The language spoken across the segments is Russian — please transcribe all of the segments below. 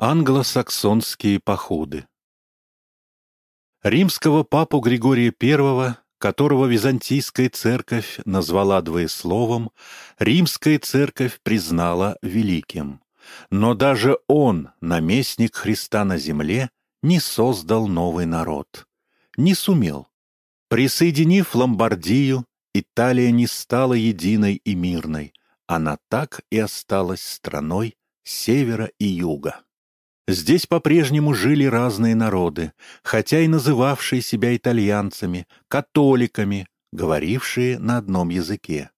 Англосаксонские походы Римского папу Григория I, которого Византийская церковь назвала двоесловом, Римская церковь признала великим. Но даже он, наместник Христа на земле, не создал новый народ. Не сумел. Присоединив Ломбардию, Италия не стала единой и мирной. Она так и осталась страной севера и юга. Здесь по-прежнему жили разные народы, хотя и называвшие себя итальянцами, католиками, говорившие на одном языке.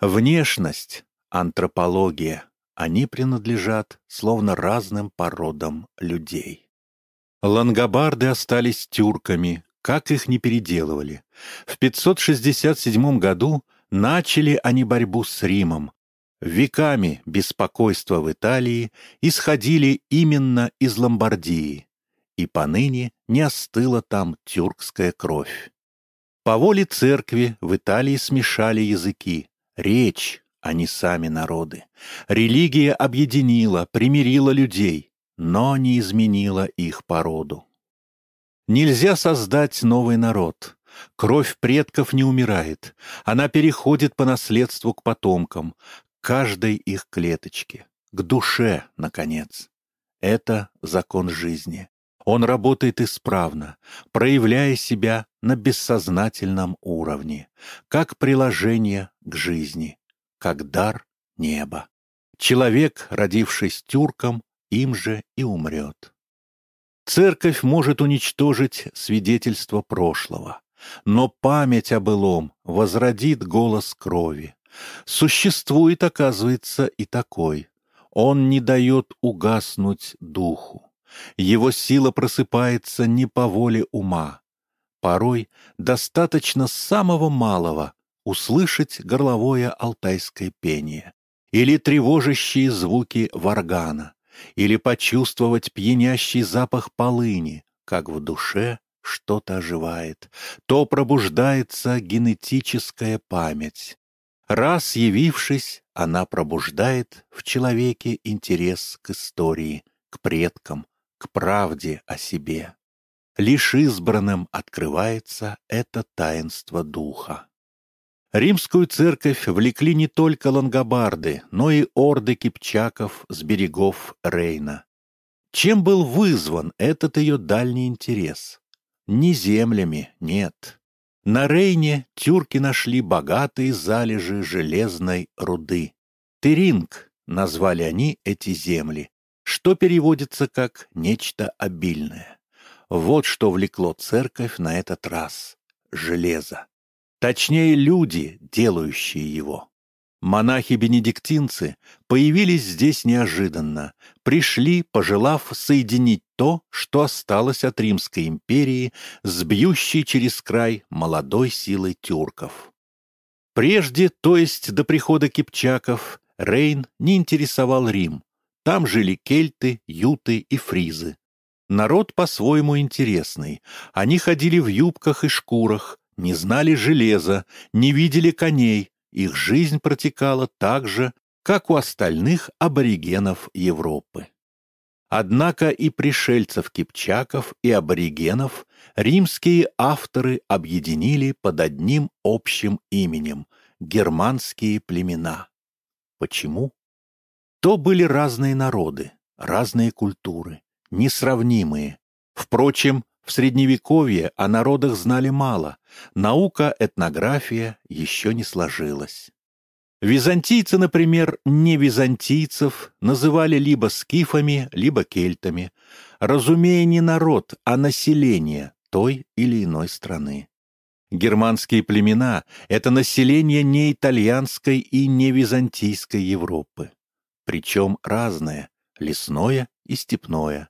Внешность, антропология, они принадлежат словно разным породам людей. Лангобарды остались тюрками, как их не переделывали. В 567 году начали они борьбу с Римом, Веками беспокойства в Италии исходили именно из Ломбардии, и поныне не остыла там тюркская кровь. По воле церкви в Италии смешали языки, речь, а не сами народы. Религия объединила, примирила людей, но не изменила их породу. Нельзя создать новый народ. Кровь предков не умирает, она переходит по наследству к потомкам, каждой их клеточке, к душе, наконец. Это закон жизни. Он работает исправно, проявляя себя на бессознательном уровне, как приложение к жизни, как дар неба. Человек, родившись тюрком, им же и умрет. Церковь может уничтожить свидетельство прошлого, но память о былом возродит голос крови, Существует, оказывается, и такой. Он не дает угаснуть духу. Его сила просыпается не по воле ума. Порой достаточно самого малого услышать горловое алтайское пение или тревожащие звуки варгана, или почувствовать пьянящий запах полыни, как в душе что-то оживает, то пробуждается генетическая память, Раз явившись, она пробуждает в человеке интерес к истории, к предкам, к правде о себе. Лишь избранным открывается это таинство духа. Римскую церковь влекли не только лангобарды, но и орды кипчаков с берегов Рейна. Чем был вызван этот ее дальний интерес? Не землями, нет. На Рейне тюрки нашли богатые залежи железной руды. Теринг назвали они эти земли, что переводится как «нечто обильное». Вот что влекло церковь на этот раз — железо. Точнее, люди, делающие его. Монахи-бенедиктинцы появились здесь неожиданно, пришли, пожелав соединить то, что осталось от Римской империи с через край молодой силой тюрков. Прежде, то есть до прихода кипчаков, Рейн не интересовал Рим. Там жили кельты, юты и фризы. Народ по-своему интересный. Они ходили в юбках и шкурах, не знали железа, не видели коней, их жизнь протекала так же, как у остальных аборигенов Европы. Однако и пришельцев-кипчаков, и аборигенов римские авторы объединили под одним общим именем — германские племена. Почему? То были разные народы, разные культуры, несравнимые. Впрочем, в Средневековье о народах знали мало, наука этнография еще не сложилась. Византийцы, например, не византийцев называли либо скифами, либо кельтами, разумея не народ, а население той или иной страны. Германские племена — это население не итальянской и не византийской Европы. Причем разное — лесное и степное.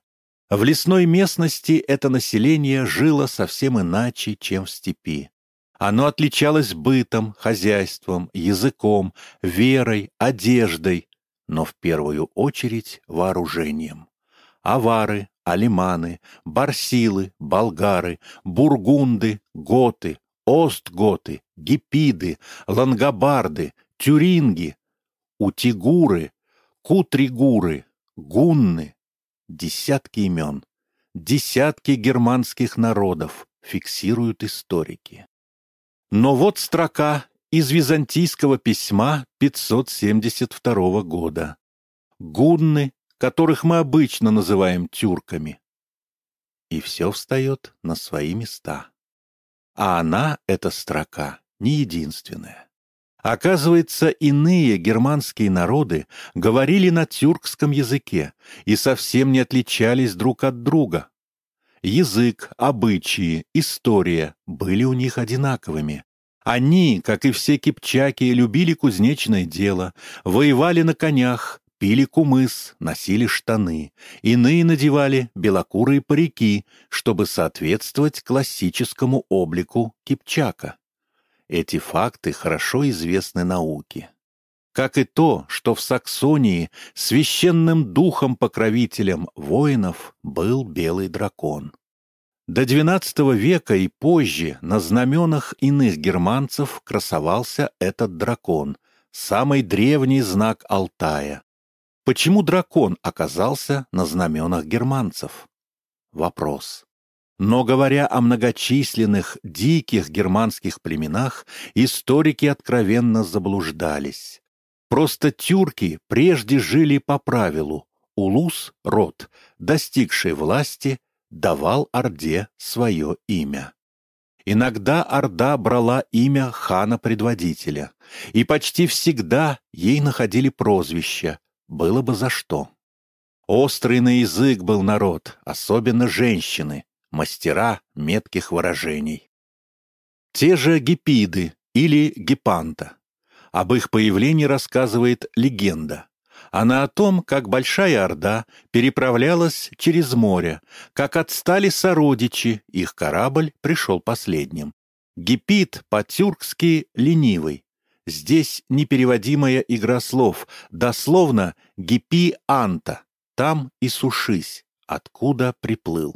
В лесной местности это население жило совсем иначе, чем в степи. Оно отличалось бытом, хозяйством, языком, верой, одеждой, но в первую очередь вооружением. Авары, алиманы, барсилы, болгары, бургунды, готы, остготы, гипиды, лангобарды, тюринги, утигуры, кутригуры, гунны, десятки имен, десятки германских народов, фиксируют историки. Но вот строка из византийского письма 572 года. Гунны, которых мы обычно называем тюрками. И все встает на свои места. А она, эта строка, не единственная. Оказывается, иные германские народы говорили на тюркском языке и совсем не отличались друг от друга. Язык, обычаи, история были у них одинаковыми. Они, как и все кипчаки, любили кузнечное дело, воевали на конях, пили кумыс, носили штаны. Иные надевали белокурые парики, чтобы соответствовать классическому облику кипчака. Эти факты хорошо известны науке. Как и то, что в Саксонии священным духом-покровителем воинов был белый дракон. До XII века и позже на знаменах иных германцев красовался этот дракон, самый древний знак Алтая. Почему дракон оказался на знаменах германцев? Вопрос. Но говоря о многочисленных диких германских племенах, историки откровенно заблуждались. Просто тюрки прежде жили по правилу «улус – род, достигший власти, давал Орде свое имя». Иногда Орда брала имя хана-предводителя, и почти всегда ей находили прозвище, было бы за что. Острый на язык был народ, особенно женщины, мастера метких выражений. Те же гипиды или гипанта. Об их появлении рассказывает легенда. Она о том, как Большая Орда переправлялась через море, как отстали сородичи, их корабль пришел последним. Гипит по-тюркски «ленивый». Здесь непереводимая игра слов, дословно «гипи-анта», там и сушись, откуда приплыл.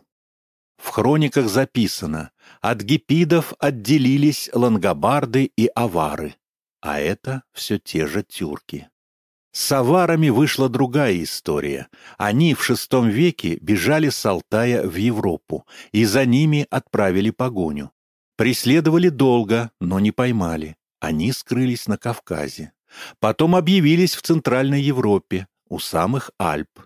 В хрониках записано, от гипидов отделились лангобарды и авары, а это все те же тюрки. С аварами вышла другая история. Они в VI веке бежали с Алтая в Европу, и за ними отправили погоню. Преследовали долго, но не поймали. Они скрылись на Кавказе. Потом объявились в Центральной Европе, у самых Альп.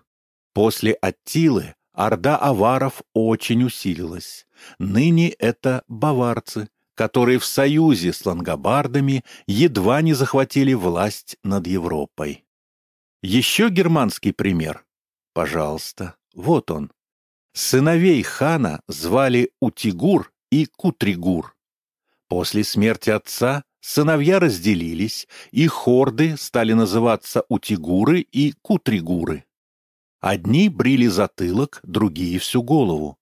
После Аттилы орда аваров очень усилилась. Ныне это баварцы, которые в союзе с лангобардами едва не захватили власть над Европой. Еще германский пример. Пожалуйста, вот он. Сыновей хана звали Утигур и Кутригур. После смерти отца сыновья разделились, и хорды стали называться Утигуры и Кутригуры. Одни брили затылок, другие всю голову.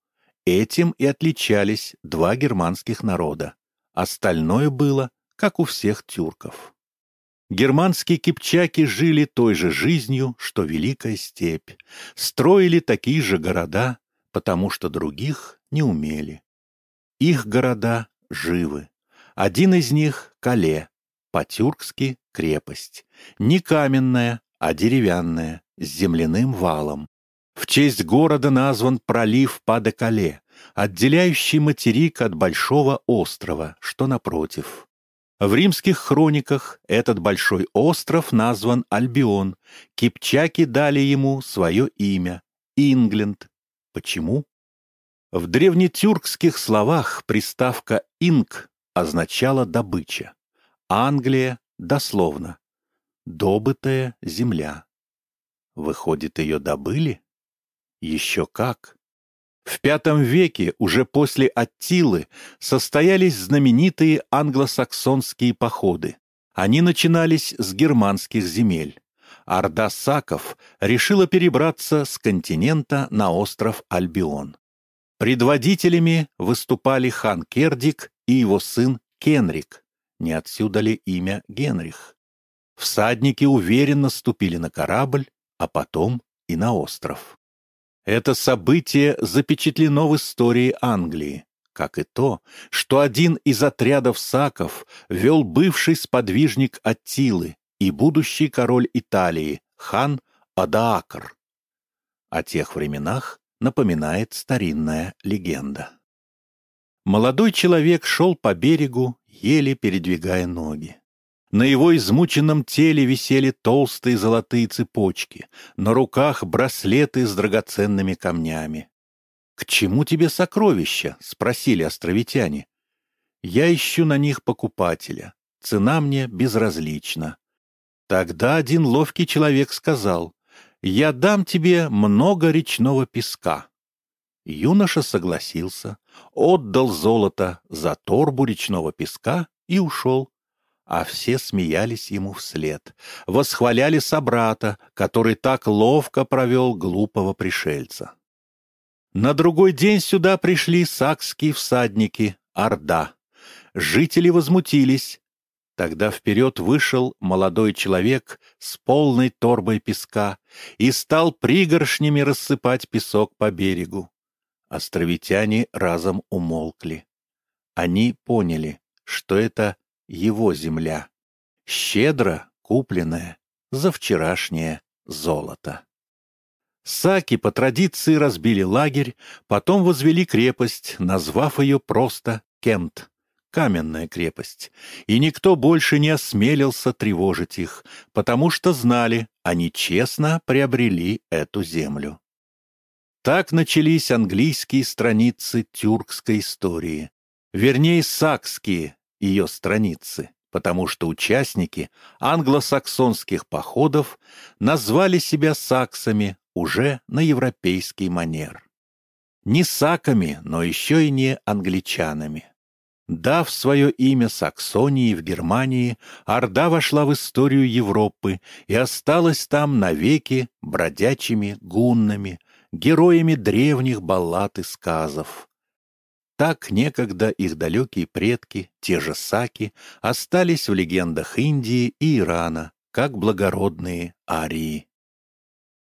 Этим и отличались два германских народа. Остальное было, как у всех тюрков. Германские кипчаки жили той же жизнью, что Великая степь, строили такие же города, потому что других не умели. Их города живы. Один из них — Кале, по-тюркски — крепость. Не каменная, а деревянная, с земляным валом. В честь города назван пролив Падекале, отделяющий материк от большого острова, что напротив. В римских хрониках этот большой остров назван Альбион. Кипчаки дали ему свое имя — Ингленд. Почему? В древнетюркских словах приставка «инг» означала добыча. Англия — дословно «добытая земля». Выходит, ее добыли? Еще как! В V веке, уже после Аттилы, состоялись знаменитые англосаксонские походы. Они начинались с германских земель. Орда Саков решила перебраться с континента на остров Альбион. Предводителями выступали хан Кердик и его сын Кенрик, не отсюда ли имя Генрих. Всадники уверенно ступили на корабль, а потом и на остров. Это событие запечатлено в истории Англии, как и то, что один из отрядов саков вел бывший сподвижник Аттилы и будущий король Италии, хан Адаакр. О тех временах напоминает старинная легенда. Молодой человек шел по берегу, еле передвигая ноги. На его измученном теле висели толстые золотые цепочки, на руках браслеты с драгоценными камнями. «К чему тебе сокровища?» — спросили островитяне. «Я ищу на них покупателя. Цена мне безразлична». Тогда один ловкий человек сказал, «Я дам тебе много речного песка». Юноша согласился, отдал золото за торбу речного песка и ушел. А все смеялись ему вслед, восхваляли собрата, который так ловко провел глупого пришельца. На другой день сюда пришли сакские всадники, Орда. Жители возмутились. Тогда вперед вышел молодой человек с полной торбой песка и стал пригоршнями рассыпать песок по берегу. Островитяне разом умолкли. Они поняли, что это его земля, щедро купленная за вчерашнее золото. Саки по традиции разбили лагерь, потом возвели крепость, назвав ее просто Кент, каменная крепость, и никто больше не осмелился тревожить их, потому что знали, они честно приобрели эту землю. Так начались английские страницы тюркской истории, вернее, сакские, ее страницы, потому что участники англосаксонских походов назвали себя саксами уже на европейский манер. Не саками, но еще и не англичанами. Дав свое имя Саксонии в Германии, Орда вошла в историю Европы и осталась там навеки бродячими гуннами, героями древних баллад и сказов, так некогда их далекие предки, те же саки, остались в легендах Индии и Ирана, как благородные арии.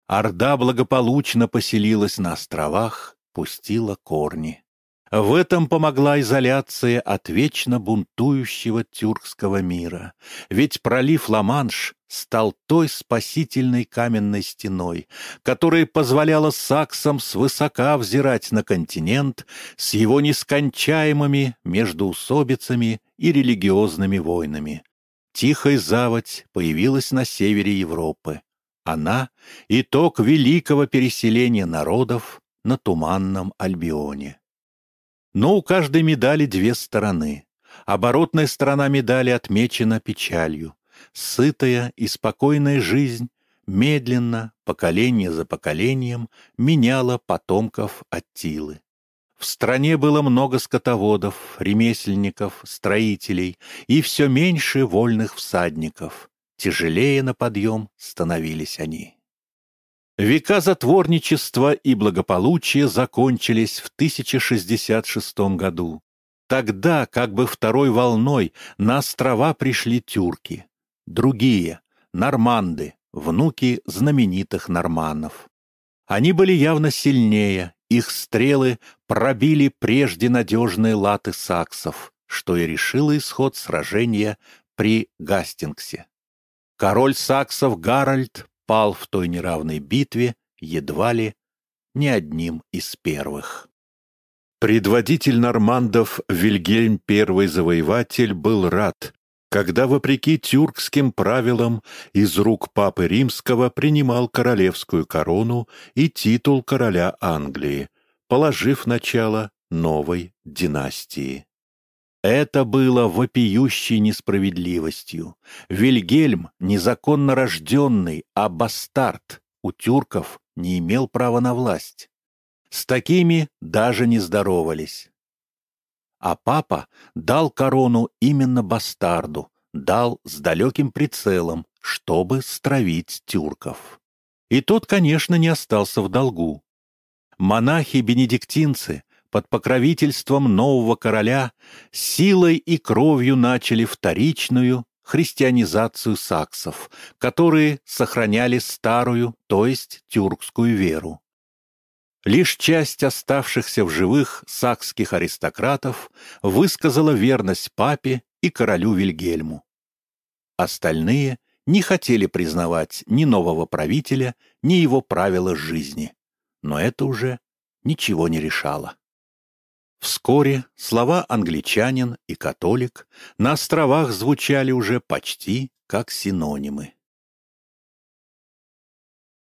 Орда благополучно поселилась на островах, пустила корни. В этом помогла изоляция от вечно бунтующего тюркского мира. Ведь пролив Ла-Манш стал той спасительной каменной стеной, которая позволяла саксам свысока взирать на континент с его нескончаемыми междоусобицами и религиозными войнами. Тихая заводь появилась на севере Европы. Она — итог великого переселения народов на Туманном Альбионе. Но у каждой медали две стороны. Оборотная сторона медали отмечена печалью. Сытая и спокойная жизнь медленно, поколение за поколением, меняла потомков Аттилы. В стране было много скотоводов, ремесленников, строителей и все меньше вольных всадников. Тяжелее на подъем становились они. Века затворничества и благополучия закончились в 1066 году. Тогда, как бы второй волной, на острова пришли тюрки. Другие — норманды, внуки знаменитых норманнов. Они были явно сильнее, их стрелы пробили прежде надежные латы саксов, что и решило исход сражения при Гастингсе. Король саксов Гарольд пал в той неравной битве едва ли не одним из первых. Предводитель нормандов Вильгельм I Завоеватель был рад, когда, вопреки тюркским правилам, из рук Папы Римского принимал королевскую корону и титул короля Англии, положив начало новой династии. Это было вопиющей несправедливостью. Вильгельм, незаконно рожденный, а бастард, у тюрков не имел права на власть. С такими даже не здоровались. А папа дал корону именно бастарду, дал с далеким прицелом, чтобы стравить тюрков. И тот, конечно, не остался в долгу. Монахи-бенедиктинцы под покровительством нового короля силой и кровью начали вторичную христианизацию саксов, которые сохраняли старую, то есть тюркскую веру. Лишь часть оставшихся в живых сакских аристократов высказала верность папе и королю Вильгельму. Остальные не хотели признавать ни нового правителя, ни его правила жизни. но это уже ничего не решало. Вскоре слова «англичанин» и «католик» на островах звучали уже почти как синонимы.